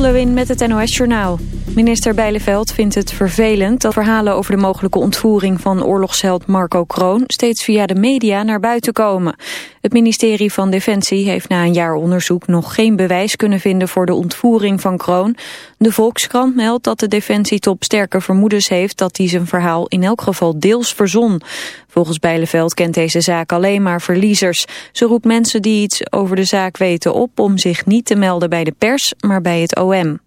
Lot met het NOS Journaal. Minister Bijleveld vindt het vervelend dat verhalen over de mogelijke ontvoering van oorlogsheld Marco Kroon steeds via de media naar buiten komen. Het ministerie van Defensie heeft na een jaar onderzoek nog geen bewijs kunnen vinden voor de ontvoering van Kroon. De Volkskrant meldt dat de defensietop sterke vermoedens heeft dat hij zijn verhaal in elk geval deels verzon. Volgens Bijleveld kent deze zaak alleen maar verliezers. Ze roept mensen die iets over de zaak weten op om zich niet te melden bij de pers, maar bij het OM.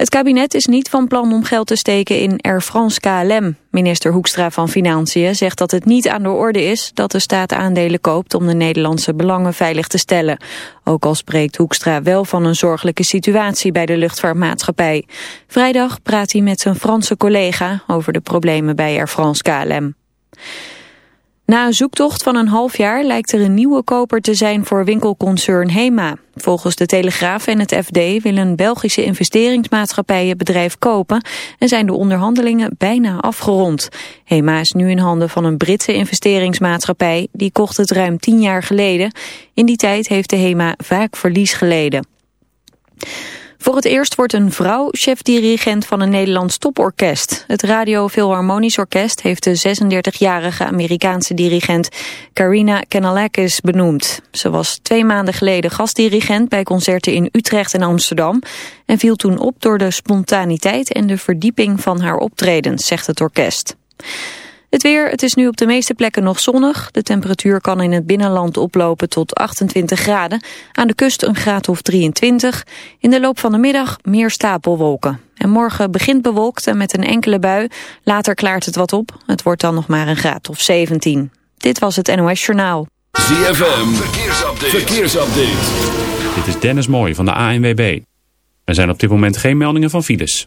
Het kabinet is niet van plan om geld te steken in Air France KLM. Minister Hoekstra van Financiën zegt dat het niet aan de orde is dat de staat aandelen koopt om de Nederlandse belangen veilig te stellen. Ook al spreekt Hoekstra wel van een zorgelijke situatie bij de luchtvaartmaatschappij. Vrijdag praat hij met zijn Franse collega over de problemen bij Air France KLM. Na een zoektocht van een half jaar lijkt er een nieuwe koper te zijn voor winkelconcern HEMA. Volgens de Telegraaf en het FD willen Belgische investeringsmaatschappij het bedrijf kopen en zijn de onderhandelingen bijna afgerond. HEMA is nu in handen van een Britse investeringsmaatschappij, die kocht het ruim tien jaar geleden. In die tijd heeft de HEMA vaak verlies geleden. Voor het eerst wordt een vrouw chef-dirigent van een Nederlands toporkest. Het Radio Philharmonisch Orkest heeft de 36-jarige Amerikaanse dirigent Karina Kanalakis benoemd. Ze was twee maanden geleden gastdirigent bij concerten in Utrecht en Amsterdam... en viel toen op door de spontaniteit en de verdieping van haar optredens, zegt het orkest. Het weer, het is nu op de meeste plekken nog zonnig. De temperatuur kan in het binnenland oplopen tot 28 graden. Aan de kust een graad of 23. In de loop van de middag meer stapelwolken. En morgen begint bewolkt en met een enkele bui. Later klaart het wat op. Het wordt dan nog maar een graad of 17. Dit was het NOS Journaal. ZFM, verkeersupdate. verkeersupdate. Dit is Dennis Mooij van de ANWB. Er zijn op dit moment geen meldingen van files.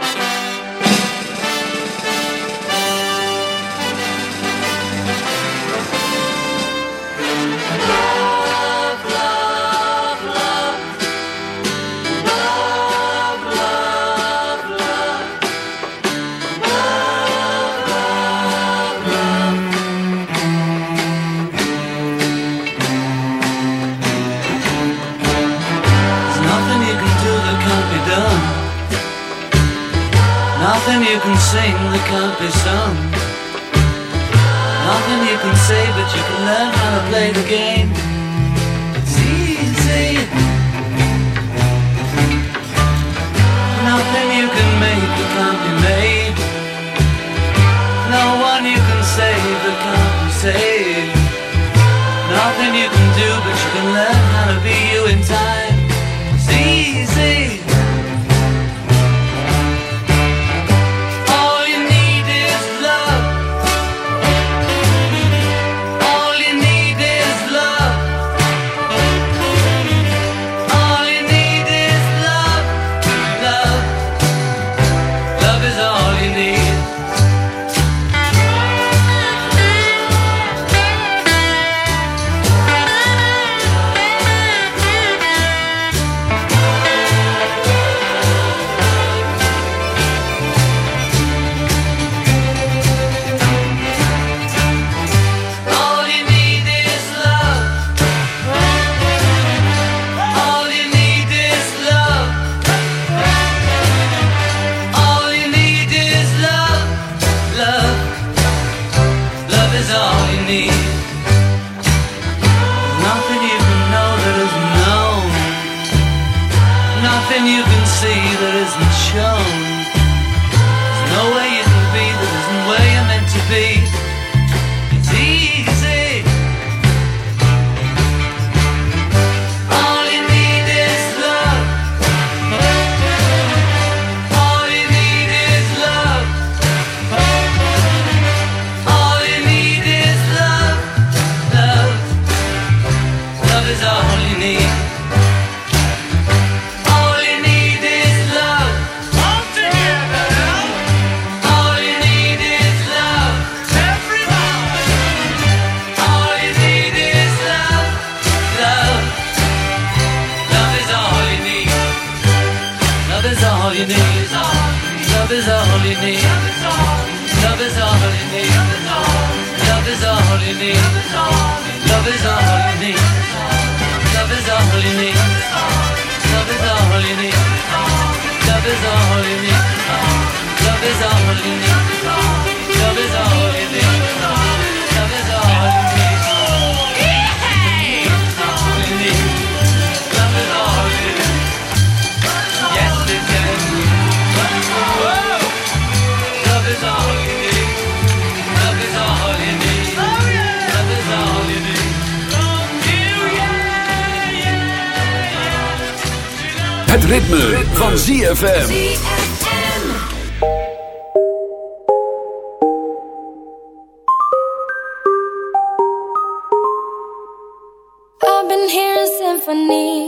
Can't be sung. Nothing you can say, but you can learn how to play the game. It's easy. Nothing you can make that can't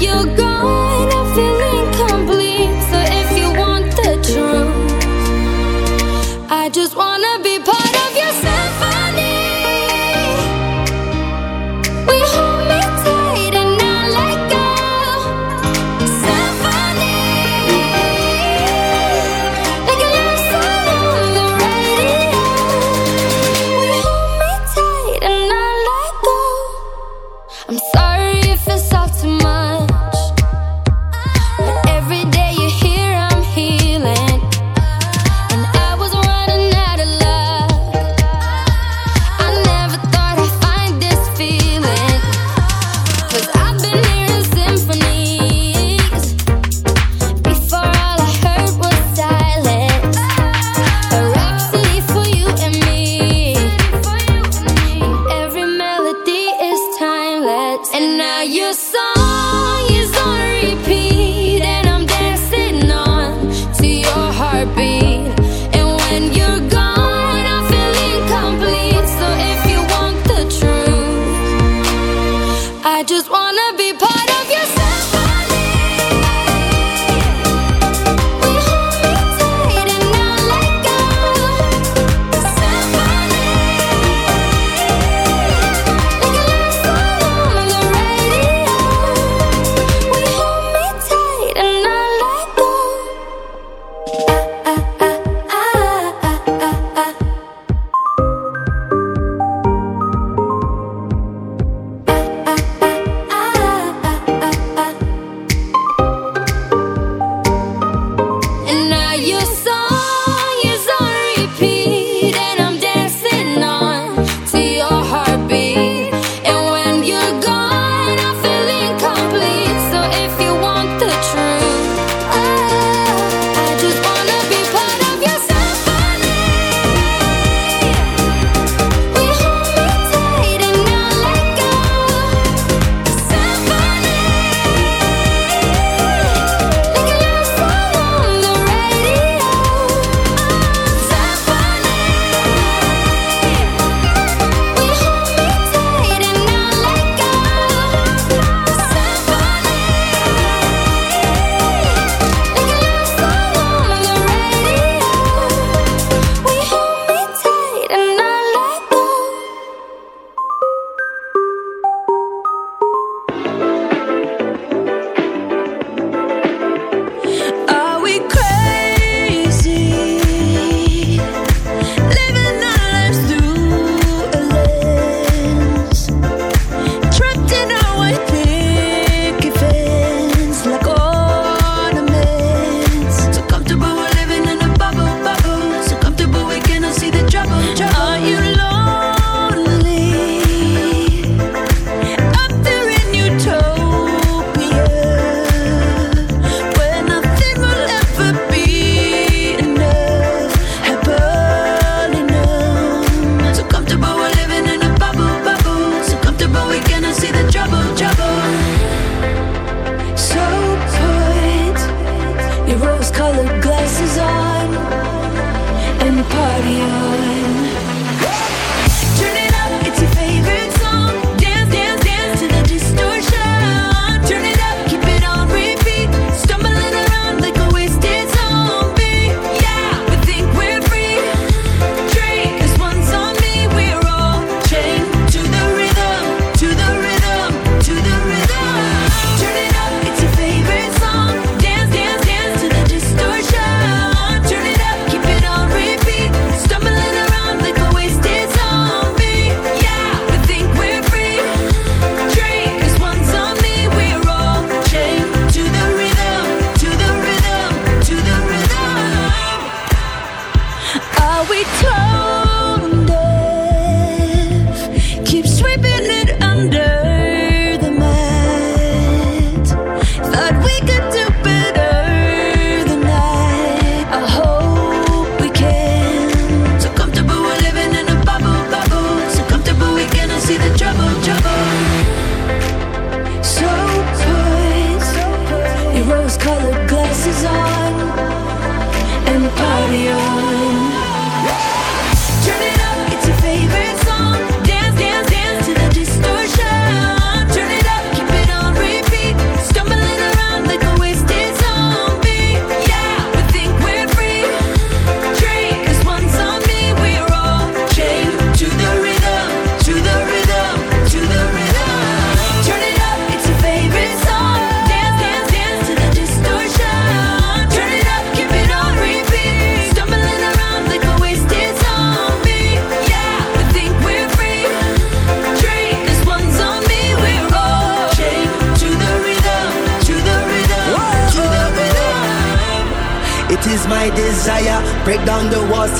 you go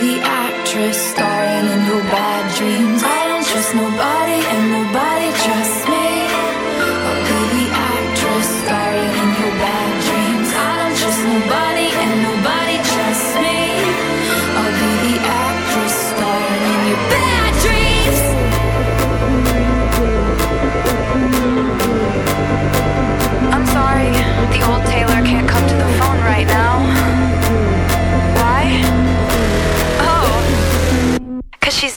The actress starring in your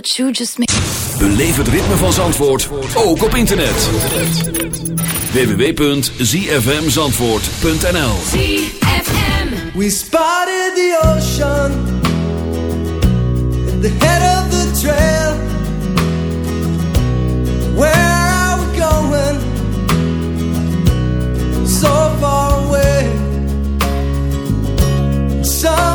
What you just made. Beleef het ritme van Zandvoort, ook op internet. www.zfmzandvoort.nl We spotted the ocean at the head of the trail. Where are we going? So far away. Somebody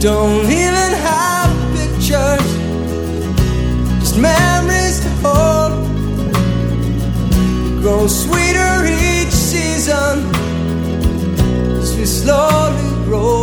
don't even have pictures, just memories to hold. It grows sweeter each season as we slowly grow.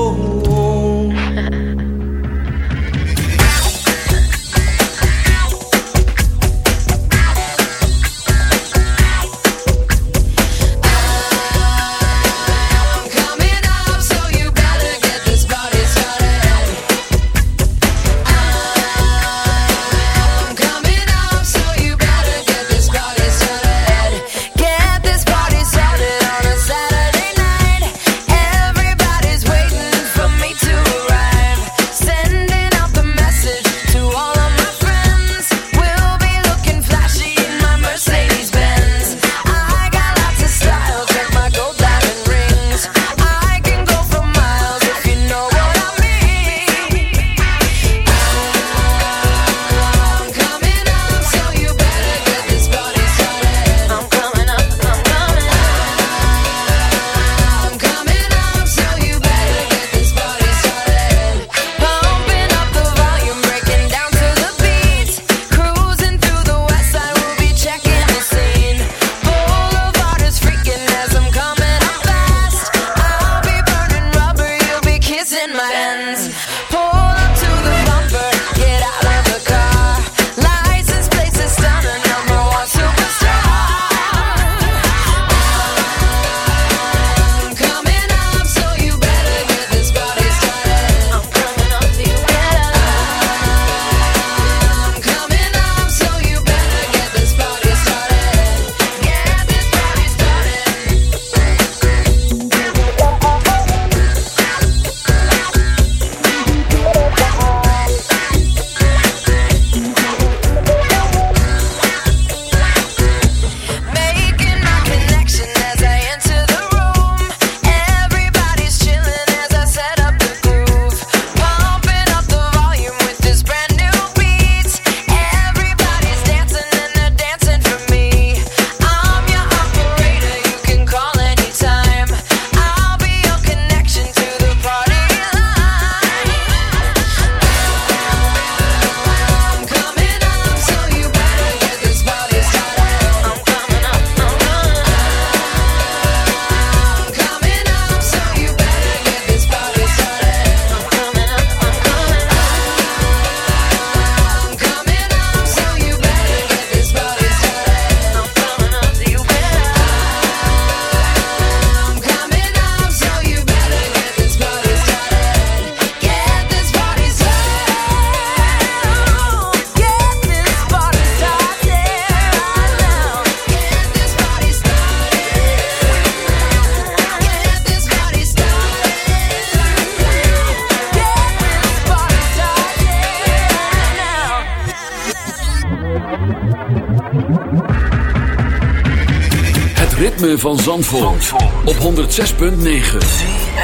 van Zandvoort, op 106.9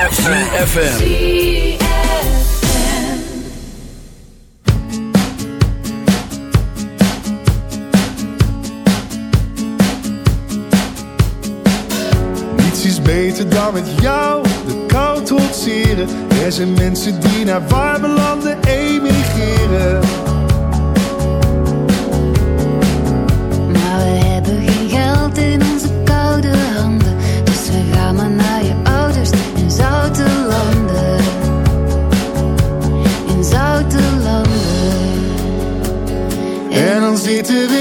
CFFM Niets is beter dan met jou de kou trotseren. Er zijn mensen die naar warme landen emigreren. to the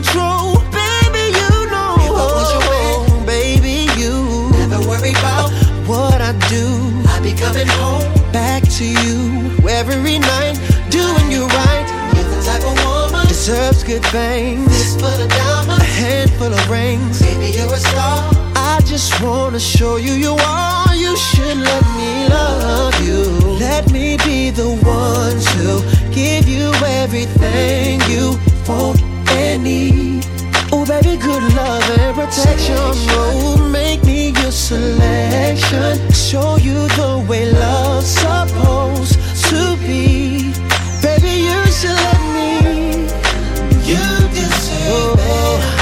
control. Baby, you know. If I was your man, baby, you never worry about what I do. I be coming home back to you every night, doing you right. You're the type of woman deserves good things. Full of diamonds, a handful of rings. Baby, you're a star. I just wanna show you you are. You should let me love you. Let me be the one to give you everything you want need. Oh, baby, good love and protection. Oh, make me your selection. Show you the way love's supposed to be. Baby, you should let me. You deserve better. You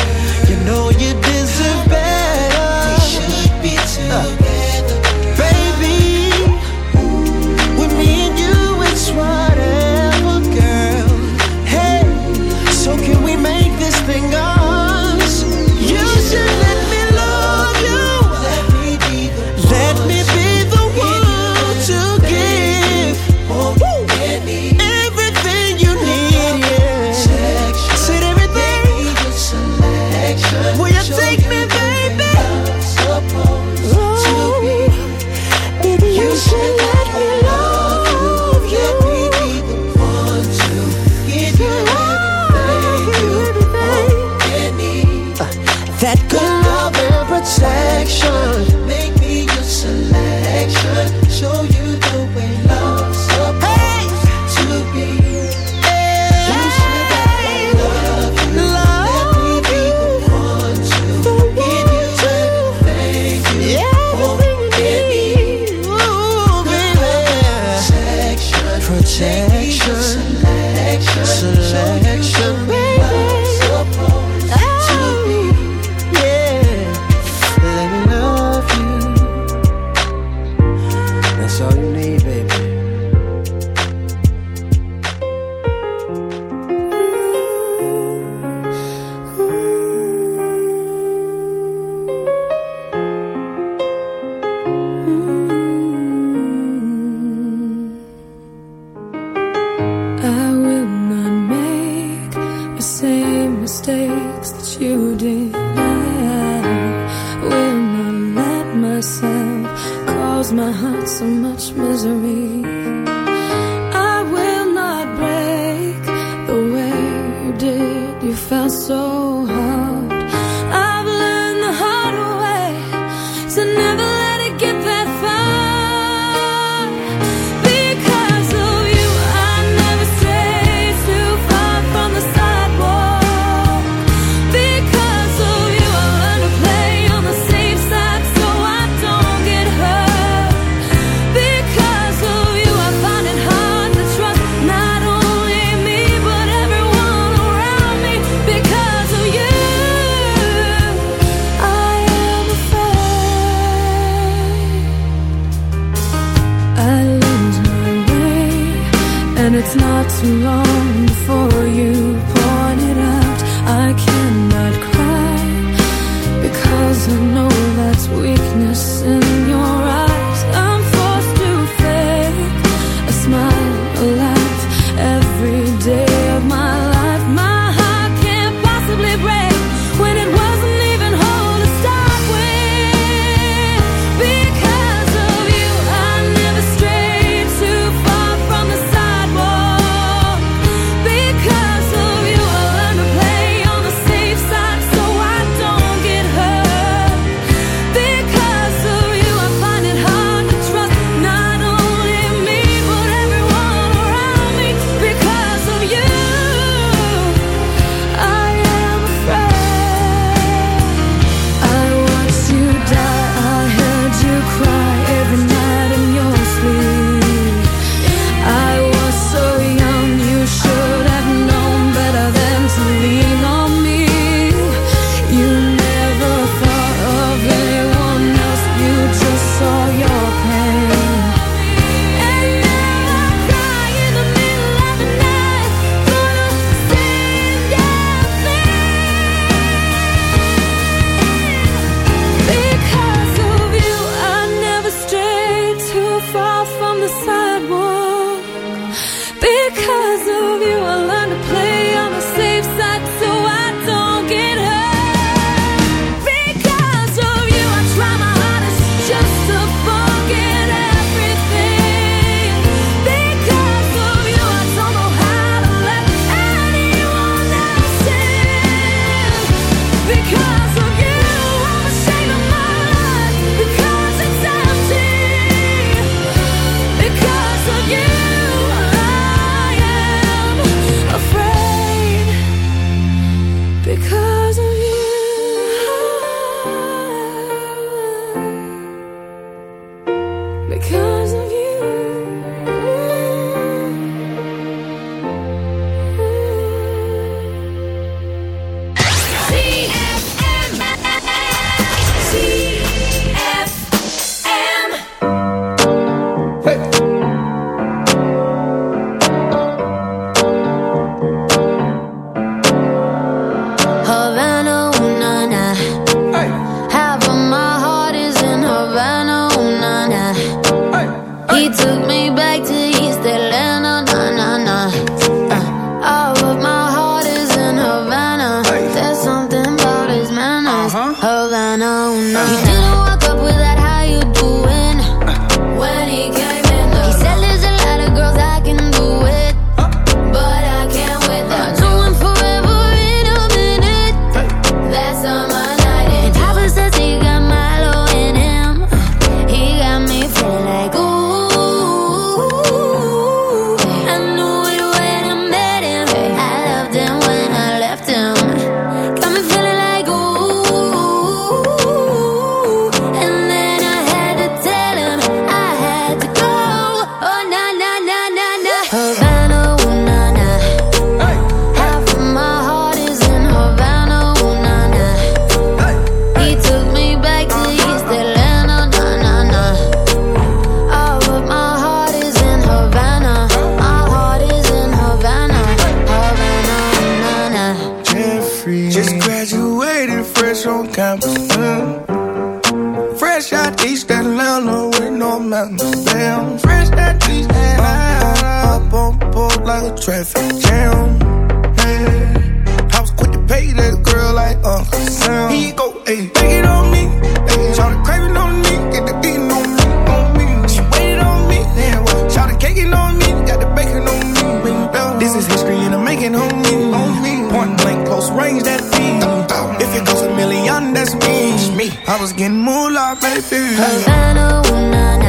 getting moolah, baby. Havana, ooh, nah, nah.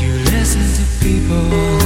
You listen to people.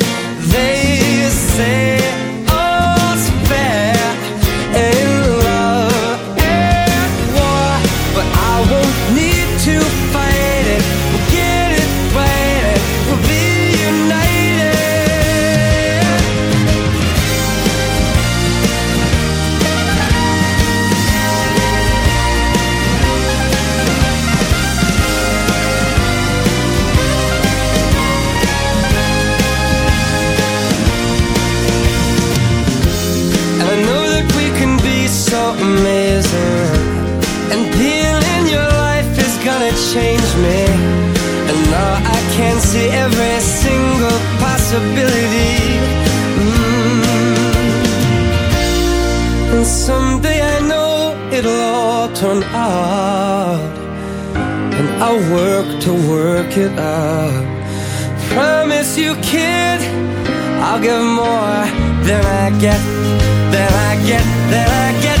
Can see every single possibility. Mm. And someday I know it'll all turn out. And I'll work to work it out. Promise you, kid, I'll give more than I get, than I get, than I get,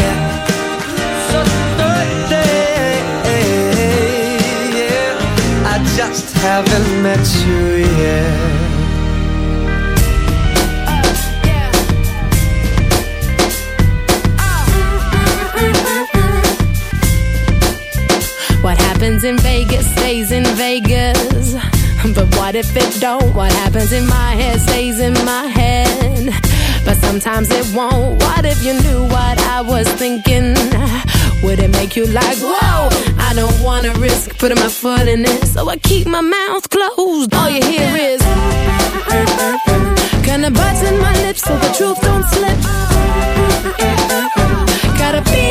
Haven't met you yet. What happens in Vegas stays in Vegas. But what if it don't? What happens in my head stays in my head. But sometimes it won't. What if you knew what I was thinking? Would it make you like, whoa? I don't wanna risk putting my foot in it, so I keep my mouth closed. All you hear is kinda biting my lips so the truth don't slip. Gotta be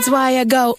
That's why I go.